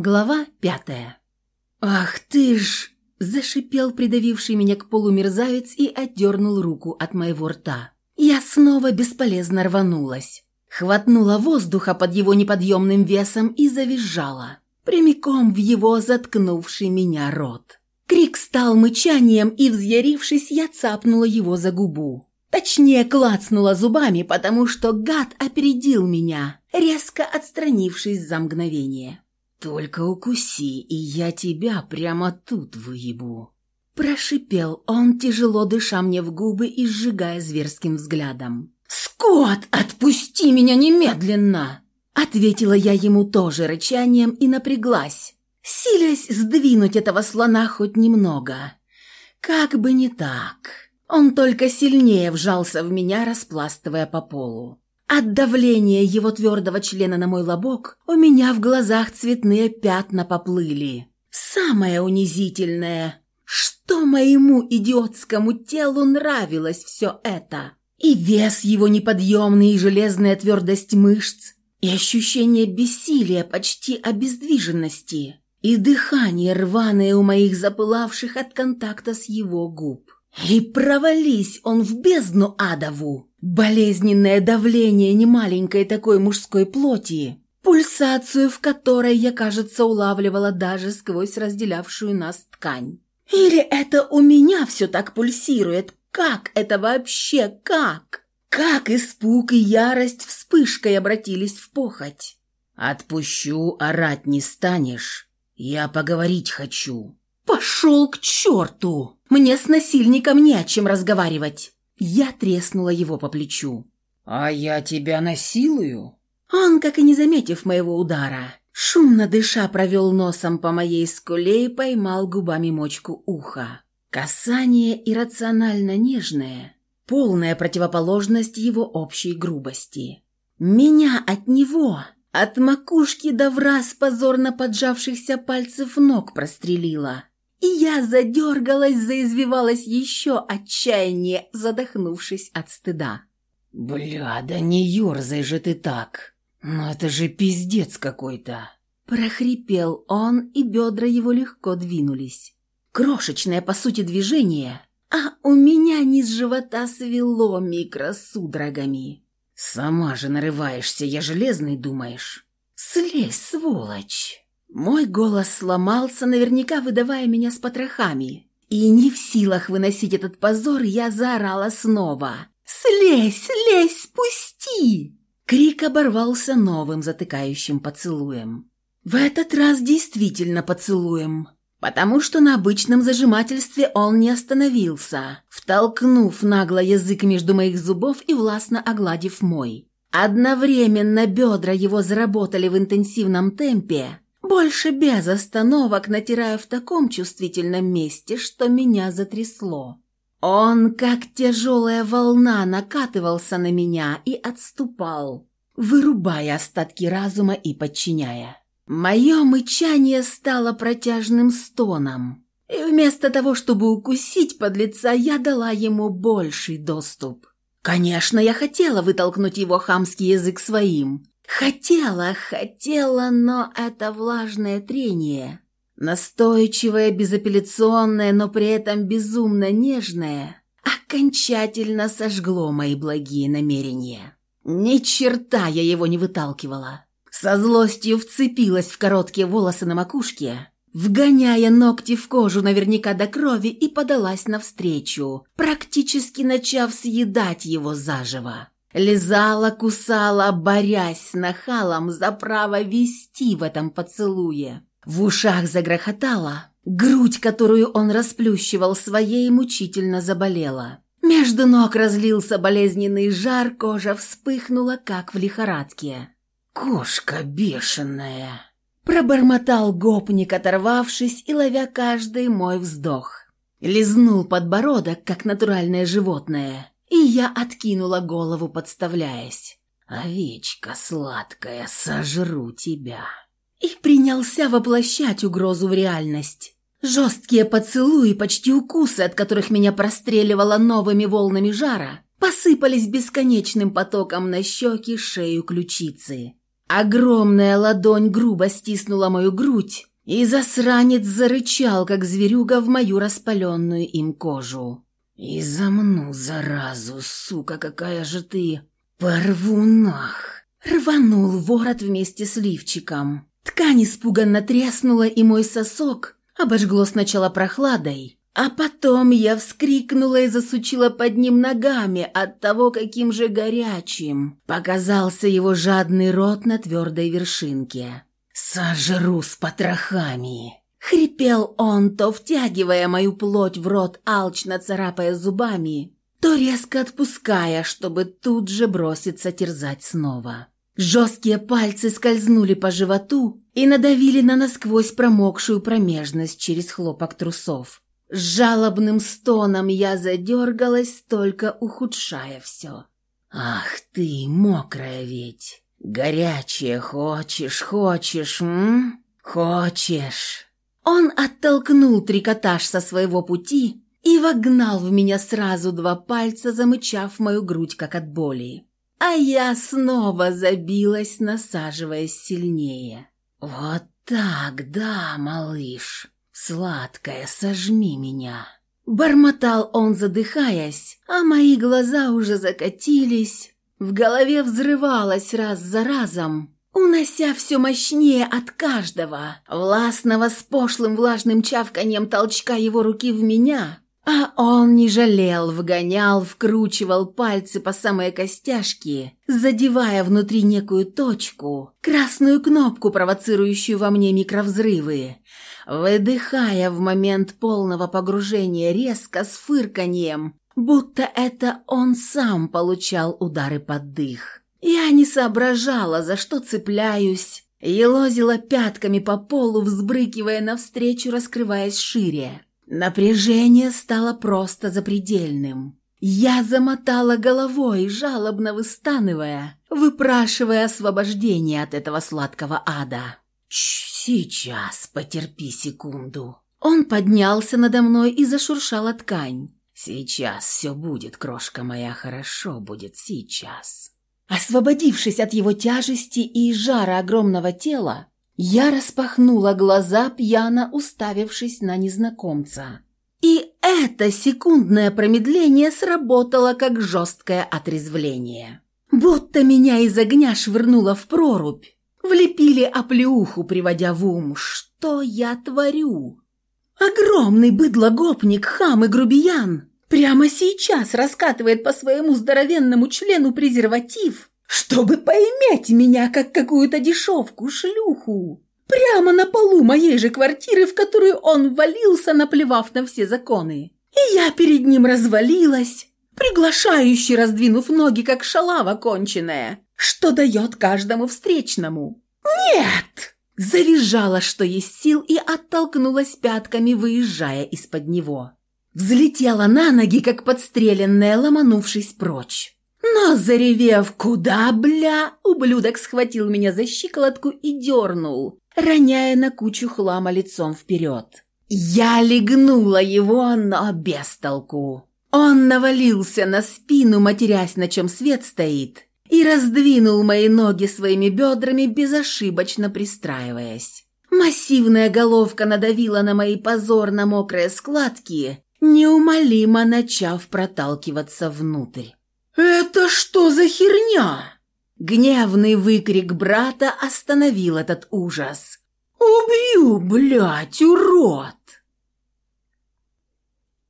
Глава пятая. «Ах ты ж!» – зашипел придавивший меня к полу мерзавец и отдернул руку от моего рта. Я снова бесполезно рванулась. Хватнула воздуха под его неподъемным весом и завизжала. Прямиком в его заткнувший меня рот. Крик стал мычанием, и, взъярившись, я цапнула его за губу. Точнее, клацнула зубами, потому что гад опередил меня, резко отстранившись за мгновение. «Только укуси, и я тебя прямо тут выебу!» Прошипел он, тяжело дыша мне в губы и сжигая зверским взглядом. «Скот, отпусти меня немедленно!» Ответила я ему тоже рычанием и напряглась, силясь сдвинуть этого слона хоть немного. Как бы не так. Он только сильнее вжался в меня, распластывая по полу. От давления его твердого члена на мой лобок у меня в глазах цветные пятна поплыли. Самое унизительное, что моему идиотскому телу нравилось все это. И вес его неподъемный, и железная твердость мышц, и ощущение бессилия, почти обездвиженности, и дыхание рваное у моих запылавших от контакта с его губ. И провались он в бездну адову, Болезненное давление немаленькой такой мужской плоти, пульсацию в которой я, кажется, улавливала даже сквозь разделявшую нас ткань. Или это у меня все так пульсирует? Как это вообще? Как? Как испуг и ярость вспышкой обратились в похоть? «Отпущу, орать не станешь. Я поговорить хочу». «Пошел к черту! Мне с насильником не о чем разговаривать. Я треснула его по плечу. «А я тебя насилую?» Он, как и не заметив моего удара, шумно дыша провел носом по моей скуле и поймал губами мочку уха. Касание иррационально нежное, полная противоположность его общей грубости. Меня от него, от макушки до враз позорно поджавшихся пальцев ног прострелила. И я задергалась, заизвивалась еще отчаяние, задохнувшись от стыда. «Бля, да не ерзай же ты так! Ну это же пиздец какой-то!» Прохрипел он, и бедра его легко двинулись. Крошечное, по сути, движение, а у меня низ живота свело микросудрогами. «Сама же нарываешься, я железный, думаешь?» «Слезь, сволочь!» Мой голос сломался, наверняка выдавая меня с потрохами. И не в силах выносить этот позор, я заорала снова. «Слезь, слезь, спусти!» Крик оборвался новым затыкающим поцелуем. В этот раз действительно поцелуем, потому что на обычном зажимательстве он не остановился, втолкнув нагло язык между моих зубов и властно огладив мой. Одновременно бедра его заработали в интенсивном темпе, больше без остановок натирая в таком чувствительном месте, что меня затрясло. Он, как тяжелая волна, накатывался на меня и отступал, вырубая остатки разума и подчиняя. Мое мычание стало протяжным стоном, и вместо того, чтобы укусить подлеца, я дала ему больший доступ. Конечно, я хотела вытолкнуть его хамский язык своим, Хотела, хотела, но это влажное трение, настойчивое, безапелляционное, но при этом безумно нежное, окончательно сожгло мои благие намерения. Ни черта я его не выталкивала. Со злостью вцепилась в короткие волосы на макушке, вгоняя ногти в кожу наверняка до крови и подалась навстречу, практически начав съедать его заживо. Лизала, кусала, борясь с нахалом за право вести в этом поцелуе. В ушах загрохотала, грудь, которую он расплющивал своей, мучительно заболела. Между ног разлился болезненный жар, кожа вспыхнула, как в лихорадке. «Кошка бешеная!» Пробормотал гопник, оторвавшись и ловя каждый мой вздох. Лизнул подбородок, как натуральное животное, и я откинула голову, подставляясь. «Овечка сладкая, сожру тебя!» И принялся воплощать угрозу в реальность. Жесткие поцелуи, почти укусы, от которых меня простреливало новыми волнами жара, посыпались бесконечным потоком на щеки, шею, ключицы. Огромная ладонь грубо стиснула мою грудь, и засранец зарычал, как зверюга в мою распаленную им кожу. «И замну, заразу, сука, какая же ты! Порву нах!» Рванул ворот вместе с лифчиком. Ткань испуганно треснула, и мой сосок обожгло сначала прохладой, а потом я вскрикнула и засучила под ним ногами от того, каким же горячим показался его жадный рот на твердой вершинке. «Сожру с потрохами!» Хрипел он, то втягивая мою плоть в рот, алчно царапая зубами, то резко отпуская, чтобы тут же броситься терзать снова. Жесткие пальцы скользнули по животу и надавили на насквозь промокшую промежность через хлопок трусов. С жалобным стоном я задергалась, только ухудшая все. «Ах ты, мокрая ведь! Горячее хочешь, хочешь, м? Хочешь!» Он оттолкнул трикотаж со своего пути и вогнал в меня сразу два пальца, замычав мою грудь, как от боли. А я снова забилась, насаживаясь сильнее. «Вот так, да, малыш, сладкая, сожми меня!» Бормотал он, задыхаясь, а мои глаза уже закатились, в голове взрывалось раз за разом, унося все мощнее от каждого, властного с пошлым влажным чавканием толчка его руки в меня, а он не жалел, вгонял, вкручивал пальцы по самые костяшки, задевая внутри некую точку, красную кнопку, провоцирующую во мне микровзрывы, выдыхая в момент полного погружения резко с фырканьем, будто это он сам получал удары под дых. Я не соображала, за что цепляюсь, елозила пятками по полу, взбрыкивая навстречу, раскрываясь шире. Напряжение стало просто запредельным. Я замотала головой, жалобно выстанывая, выпрашивая освобождение от этого сладкого ада. Сейчас, потерпи секунду. Он поднялся надо мной и зашуршала ткань. Сейчас все будет, крошка моя, хорошо будет сейчас. Освободившись от его тяжести и жара огромного тела, я распахнула глаза, пьяно уставившись на незнакомца. И это секундное промедление сработало как жесткое отрезвление. Будто меня из огня швырнуло в прорубь. Влепили оплеуху, приводя в ум. Что я творю? Огромный быдлогопник, хам и грубиян прямо сейчас раскатывает по своему здоровенному члену презерватив, чтобы поиметь меня как какую-то дешевку, шлюху. Прямо на полу моей же квартиры, в которую он ввалился, наплевав на все законы. И я перед ним развалилась, приглашающе раздвинув ноги, как шалава конченая, что дает каждому встречному. «Нет!» Завизжала, что есть сил, и оттолкнулась пятками, выезжая из-под него. Взлетела на ноги, как подстреленная, ломанувшись прочь. Но, заревев «Куда, бля?», ублюдок схватил меня за щиколотку и дернул, роняя на кучу хлама лицом вперед. Я легнула его, но без толку. Он навалился на спину, матерясь, на чем свет стоит, и раздвинул мои ноги своими бедрами, безошибочно пристраиваясь. Массивная головка надавила на мои позорно мокрые складки, неумолимо начав проталкиваться внутрь. «Это что за херня?» Гневный выкрик брата остановил этот ужас. «Убью, блядь, урод!»